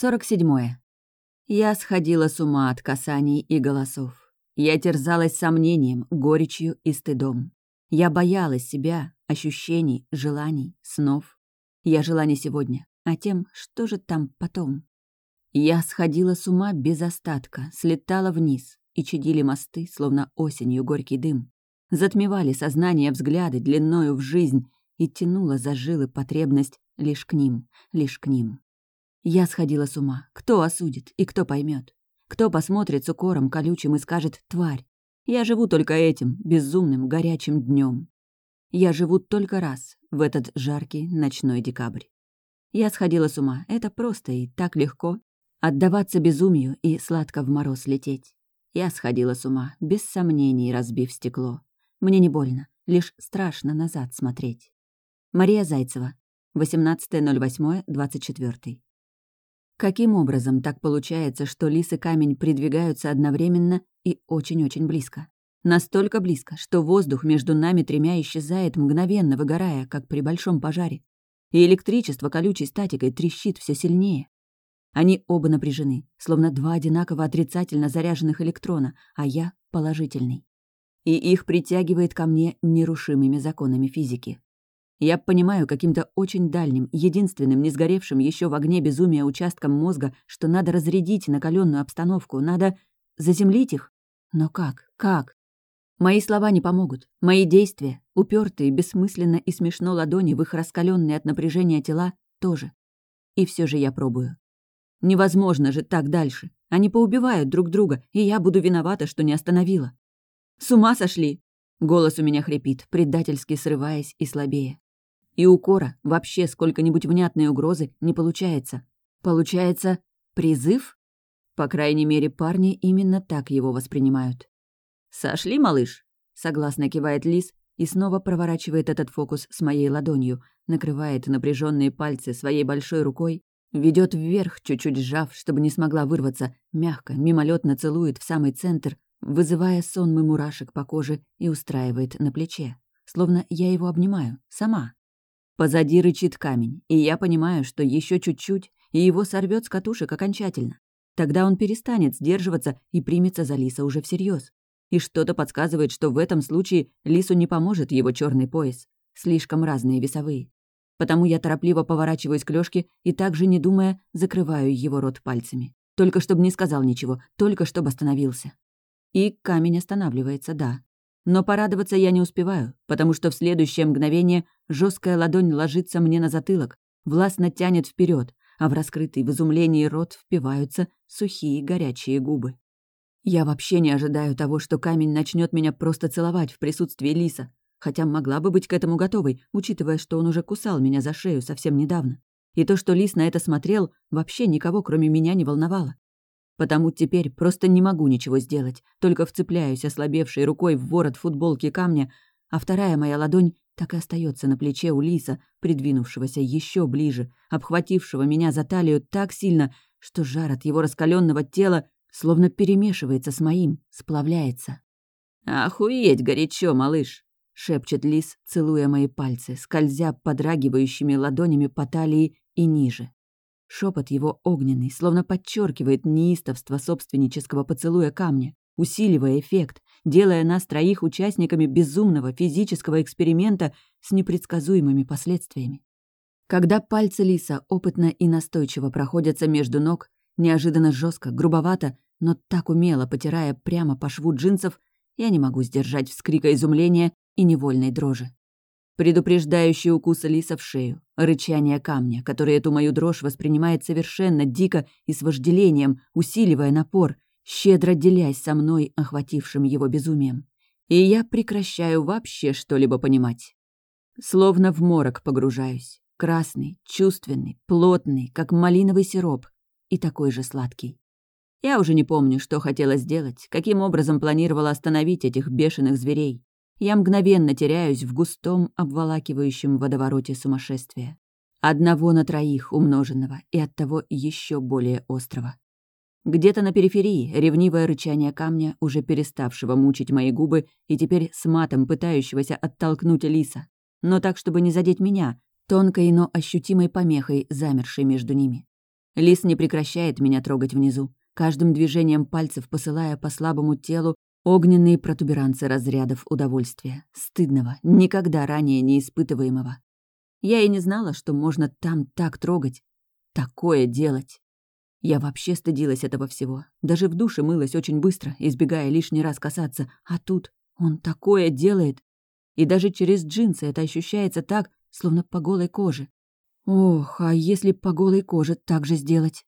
47. Я сходила с ума от касаний и голосов. Я терзалась сомнением, горечью и стыдом. Я боялась себя, ощущений, желаний, снов. Я жила не сегодня, а тем, что же там потом. Я сходила с ума без остатка, слетала вниз, и чадили мосты, словно осенью горький дым. Затмевали сознание взгляды длиною в жизнь и тянула за жилы потребность лишь к ним, лишь к ним. Я сходила с ума. Кто осудит и кто поймет? Кто посмотрит с укором колючим и скажет «тварь»? Я живу только этим, безумным, горячим днем. Я живу только раз, в этот жаркий ночной декабрь. Я сходила с ума. Это просто и так легко. Отдаваться безумию и сладко в мороз лететь. Я сходила с ума, без сомнений разбив стекло. Мне не больно, лишь страшно назад смотреть. Мария Зайцева, 18.08.24. Каким образом так получается, что лис и камень придвигаются одновременно и очень-очень близко? Настолько близко, что воздух между нами тремя исчезает, мгновенно выгорая, как при большом пожаре. И электричество колючей статикой трещит все сильнее. Они оба напряжены, словно два одинаково отрицательно заряженных электрона, а я — положительный. И их притягивает ко мне нерушимыми законами физики. Я понимаю каким-то очень дальним, единственным, не сгоревшим еще в огне безумия участком мозга, что надо разрядить накаленную обстановку, надо заземлить их. Но как? Как? Мои слова не помогут. Мои действия, упертые, бессмысленно и смешно ладони в их раскаленные от напряжения тела, тоже. И все же я пробую. Невозможно же так дальше. Они поубивают друг друга, и я буду виновата, что не остановила. С ума сошли! Голос у меня хрипит, предательски срываясь и слабее. И укора, вообще сколько-нибудь внятной угрозы, не получается. Получается, призыв? По крайней мере, парни именно так его воспринимают. «Сошли, малыш?» — согласно кивает Лис и снова проворачивает этот фокус с моей ладонью, накрывает напряженные пальцы своей большой рукой, ведет вверх, чуть-чуть сжав, чтобы не смогла вырваться, мягко, мимолетно целует в самый центр, вызывая сонмы мурашек по коже и устраивает на плече. Словно я его обнимаю, сама. Позади рычит камень, и я понимаю, что еще чуть-чуть, и его сорвет с катушек окончательно. Тогда он перестанет сдерживаться и примется за Лиса уже всерьез. И что-то подсказывает, что в этом случае Лису не поможет его черный пояс. Слишком разные весовые. Потому я торопливо поворачиваюсь к Лёшке и также, не думая, закрываю его рот пальцами. Только чтобы не сказал ничего, только чтобы остановился. И камень останавливается, да. Но порадоваться я не успеваю, потому что в следующее мгновение жесткая ладонь ложится мне на затылок, властно тянет вперед, а в раскрытый в изумлении рот впиваются сухие горячие губы. Я вообще не ожидаю того, что камень начнет меня просто целовать в присутствии лиса, хотя могла бы быть к этому готовой, учитывая, что он уже кусал меня за шею совсем недавно. И то, что лис на это смотрел, вообще никого, кроме меня, не волновало. Потому теперь просто не могу ничего сделать, только вцепляюсь ослабевшей рукой в ворот футболки камня, а вторая моя ладонь так и остается на плече у лиса, придвинувшегося еще ближе, обхватившего меня за талию так сильно, что жар от его раскаленного тела словно перемешивается с моим, сплавляется. «Охуеть горячо, малыш!» — шепчет лис, целуя мои пальцы, скользя подрагивающими ладонями по талии и ниже. Шепот его огненный, словно подчеркивает неистовство собственнического поцелуя камня, усиливая эффект, делая нас троих участниками безумного физического эксперимента с непредсказуемыми последствиями. Когда пальцы лиса опытно и настойчиво проходятся между ног, неожиданно жестко, грубовато, но так умело потирая прямо по шву джинсов, я не могу сдержать вскрика изумления и невольной дрожи. Предупреждающий укус лиса в шею, рычание камня, который эту мою дрожь воспринимает совершенно дико и с вожделением, усиливая напор, щедро делясь со мной, охватившим его безумием. И я прекращаю вообще что-либо понимать. Словно в морок погружаюсь. Красный, чувственный, плотный, как малиновый сироп, и такой же сладкий. Я уже не помню, что хотела сделать, каким образом планировала остановить этих бешеных зверей я мгновенно теряюсь в густом, обволакивающем водовороте сумасшествия. Одного на троих умноженного и оттого еще более острого. Где-то на периферии ревнивое рычание камня, уже переставшего мучить мои губы и теперь с матом пытающегося оттолкнуть лиса. Но так, чтобы не задеть меня, тонкой, но ощутимой помехой, замершей между ними. Лис не прекращает меня трогать внизу, каждым движением пальцев посылая по слабому телу огненные протуберанцы разрядов удовольствия, стыдного, никогда ранее не испытываемого. Я и не знала, что можно там так трогать, такое делать. Я вообще стыдилась этого всего. Даже в душе мылась очень быстро, избегая лишний раз касаться. А тут он такое делает. И даже через джинсы это ощущается так, словно по голой коже. Ох, а если по голой коже так же сделать?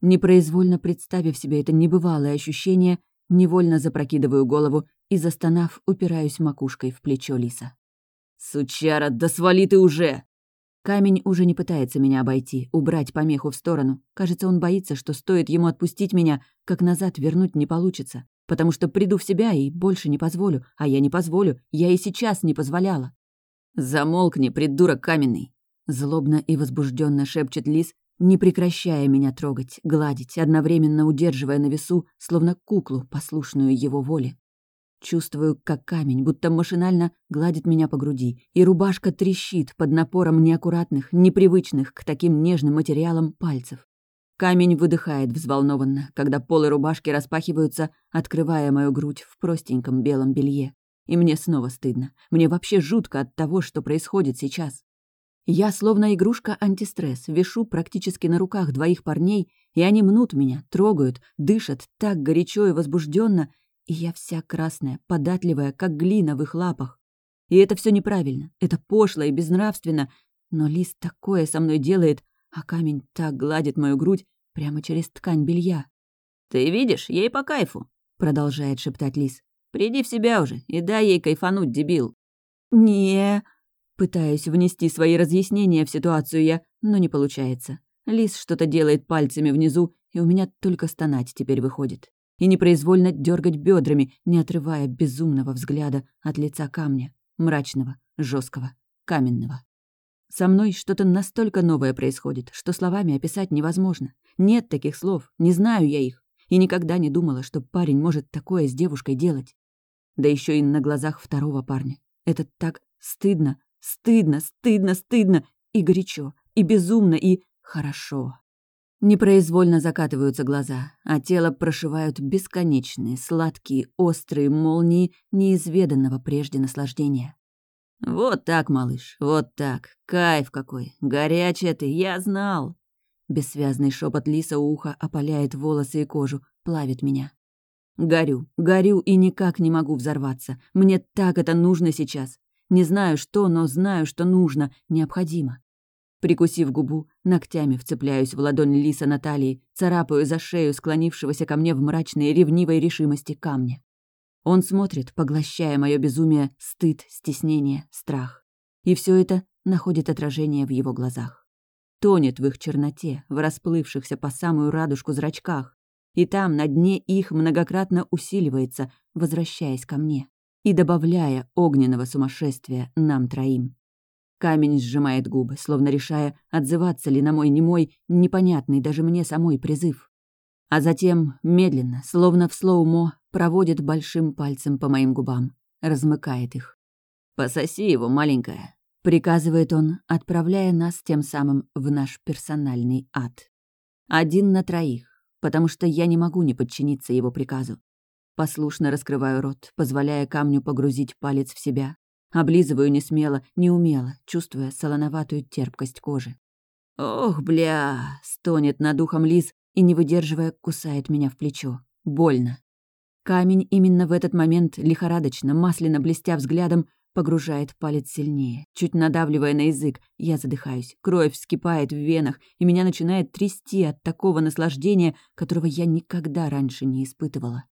Непроизвольно представив себе это небывалое ощущение, невольно запрокидываю голову и, застонав, упираюсь макушкой в плечо лиса. «Сучара, да свали ты уже!» Камень уже не пытается меня обойти, убрать помеху в сторону. Кажется, он боится, что стоит ему отпустить меня, как назад вернуть не получится. Потому что приду в себя и больше не позволю. А я не позволю, я и сейчас не позволяла. «Замолкни, придурок каменный!» Злобно и возбужденно шепчет лис, не прекращая меня трогать, гладить, одновременно удерживая на весу, словно куклу, послушную его воле. Чувствую, как камень, будто машинально гладит меня по груди, и рубашка трещит под напором неаккуратных, непривычных к таким нежным материалам пальцев. Камень выдыхает взволнованно, когда полы рубашки распахиваются, открывая мою грудь в простеньком белом белье. И мне снова стыдно. Мне вообще жутко от того, что происходит сейчас. Я, словно игрушка антистресс, вешу практически на руках двоих парней, и они мнут меня, трогают, дышат так горячо и возбужденно, и я вся красная, податливая, как глина в их лапах. И это все неправильно, это пошло и безнравственно, но лист такое со мной делает, а камень так гладит мою грудь прямо через ткань белья. «Ты видишь, ей по кайфу», — продолжает шептать лис. «Приди в себя уже и дай ей кайфануть, дебил». «Не...» Пытаюсь внести свои разъяснения в ситуацию я, но не получается. Лис что-то делает пальцами внизу, и у меня только стонать теперь выходит и непроизвольно дергать бедрами, не отрывая безумного взгляда от лица камня, мрачного, жесткого, каменного. Со мной что-то настолько новое происходит, что словами описать невозможно. Нет таких слов, не знаю я их, и никогда не думала, что парень может такое с девушкой делать. Да еще и на глазах второго парня. Это так стыдно, стыдно, стыдно, стыдно, и горячо, и безумно, и хорошо. Непроизвольно закатываются глаза, а тело прошивают бесконечные, сладкие, острые молнии неизведанного прежде наслаждения. «Вот так, малыш, вот так. Кайф какой. Горячая ты, я знал!» Бессвязный шепот лиса у уха опаляет волосы и кожу, плавит меня. Горю, горю и никак не могу взорваться. Мне так это нужно сейчас. Не знаю что, но знаю, что нужно, необходимо. Прикусив губу, ногтями вцепляюсь в ладонь лиса Натальи, царапаю за шею склонившегося ко мне в мрачной ревнивой решимости камня. Он смотрит, поглощая мое безумие, стыд, стеснение, страх. И все это находит отражение в его глазах. Тонет в их черноте, в расплывшихся по самую радужку зрачках. И там, на дне их, многократно усиливается, возвращаясь ко мне и добавляя огненного сумасшествия нам троим. Камень сжимает губы, словно решая, отзываться ли на мой немой, непонятный даже мне самой призыв. А затем, медленно, словно в слоумо, проводит большим пальцем по моим губам, размыкает их. «Пососи его, маленькая», — приказывает он, отправляя нас тем самым в наш персональный ад. Один на троих, потому что я не могу не подчиниться его приказу. Послушно раскрываю рот, позволяя камню погрузить палец в себя, Облизываю не смело, не умело, чувствуя солоноватую терпкость кожи. «Ох, бля!» — стонет над ухом лис и, не выдерживая, кусает меня в плечо. Больно. Камень именно в этот момент, лихорадочно, масляно блестя взглядом, погружает палец сильнее, чуть надавливая на язык. Я задыхаюсь, кровь вскипает в венах, и меня начинает трясти от такого наслаждения, которого я никогда раньше не испытывала.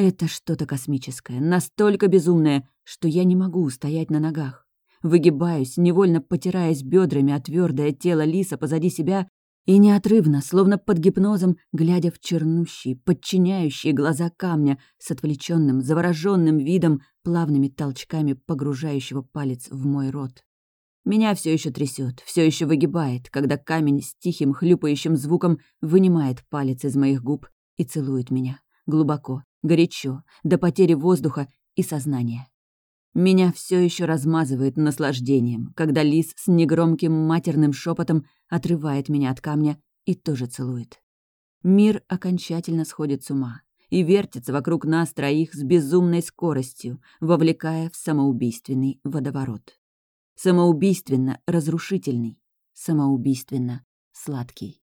Это что-то космическое, настолько безумное, что я не могу устоять на ногах. Выгибаюсь, невольно потираясь бедрами о твердое тело лиса позади себя и неотрывно, словно под гипнозом, глядя в чернущие, подчиняющие глаза камня с отвлеченным, завороженным видом, плавными толчками погружающего палец в мой рот. Меня все еще трясет, все еще выгибает, когда камень с тихим хлюпающим звуком вынимает палец из моих губ и целует меня глубоко, горячо, до потери воздуха и сознания. Меня все еще размазывает наслаждением, когда лис с негромким матерным шепотом отрывает меня от камня и тоже целует. Мир окончательно сходит с ума и вертится вокруг нас троих с безумной скоростью, вовлекая в самоубийственный водоворот. Самоубийственно разрушительный, самоубийственно сладкий.